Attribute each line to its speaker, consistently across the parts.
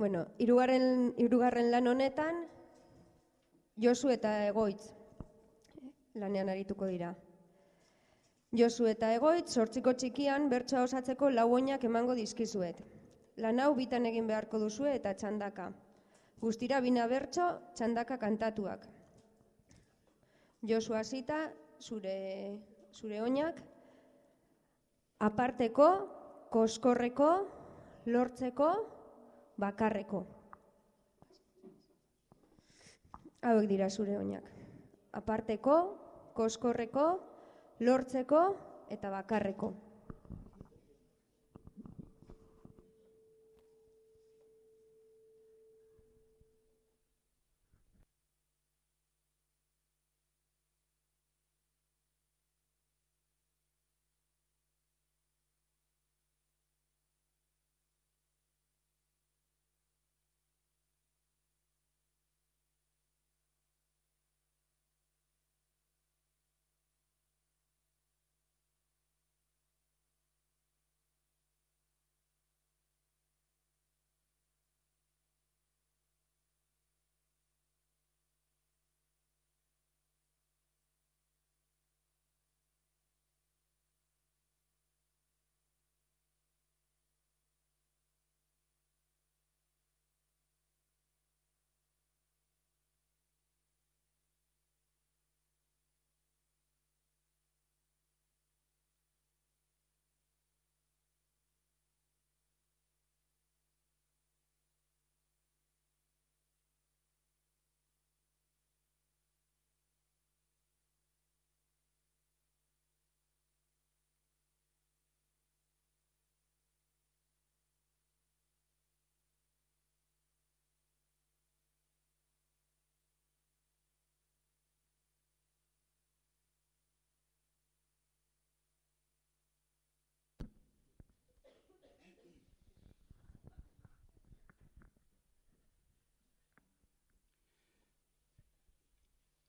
Speaker 1: Bueno, irugarren, irugarren lan honetan, Josu eta Egoitz lanean arituko dira. Josu eta Egoitz, sortziko txikian, bertsoa osatzeko lau oinak emango dizkizuet. Lan hau bitan egin beharko duzue eta txandaka. Guztira bina bertso, txandaka kantatuak. Josu hasita, zure, zure oinak, aparteko, koskorreko, lortzeko, bakarreko. Hauek dira zure oinak. Aparteko, koskorreko, lortzeko eta bakarreko.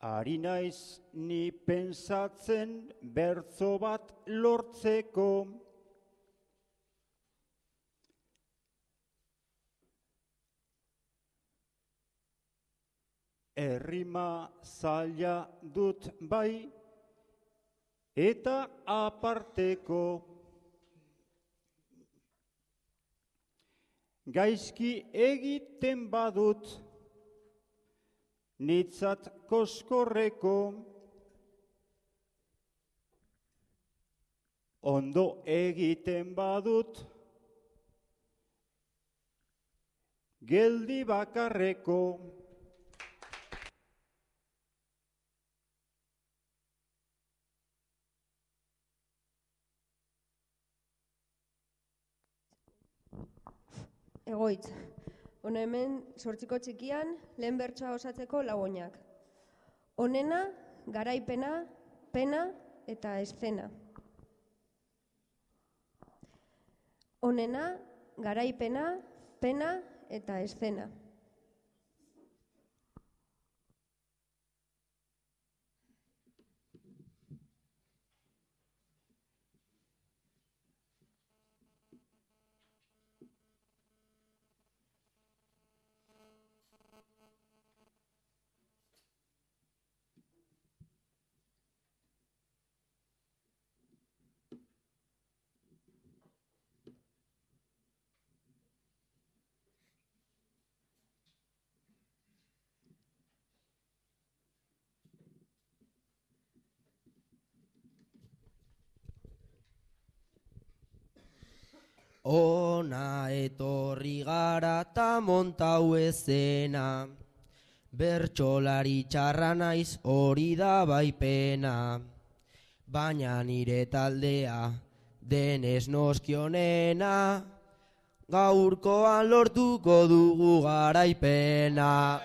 Speaker 2: Ari naiz ni pensatzen bertzo bat lortzeko. Errima zaila dut bai, eta aparteko. Gaizki egiten badut, nitzat koskorreko, ondo egiten badut, geldi bakarreko,
Speaker 1: Egoitz. Hona hemen, sortziko txikian, lehen bertsoa osatzeko lagoinak. Honena, garaipena, pena eta eszena. Honena, garaipena, pena eta eszena.
Speaker 3: Ona etorri gara ta montau ezena, bertsolari txarra naiz hori da baipena, baina nire taldea denez noskionena, gaurkoan lortuko dugu garaipena.